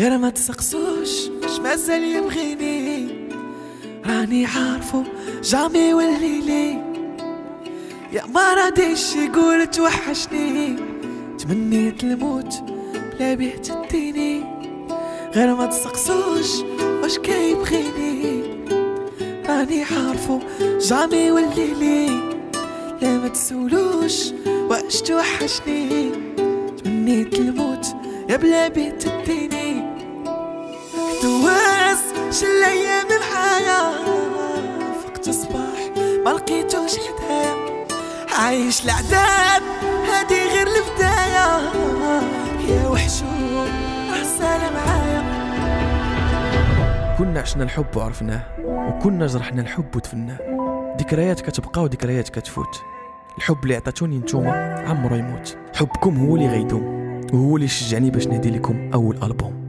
غير ما تسقسوش واش مازال يبغيني. راني عارفو جامي ولي لي يا ما راديش يقول توحشني. تمنيت الموت بلا بيه تديني غير ما تسقسوش واش كيبغيني؟ راني عارفو جامي ولي لي لا ما تسولوش واش توحشني. تمنيت الموت يا بلا بيه تديني شل الحياة فقت ما لقيتوش حدايا. عايش العذاب هادي غير البداية. يا وحشوم عسالة معايا. كنا عشنا الحب وعرفناه وكنا جرحنا الحب ودفناه ذكريات كتبقى وذكريات كتفوت. الحب اللي عطاتوني نتوما عمرو يموت. حبكم هو اللي غيدوم وهو اللي شجعني باش نهدي لكم أول ألبوم.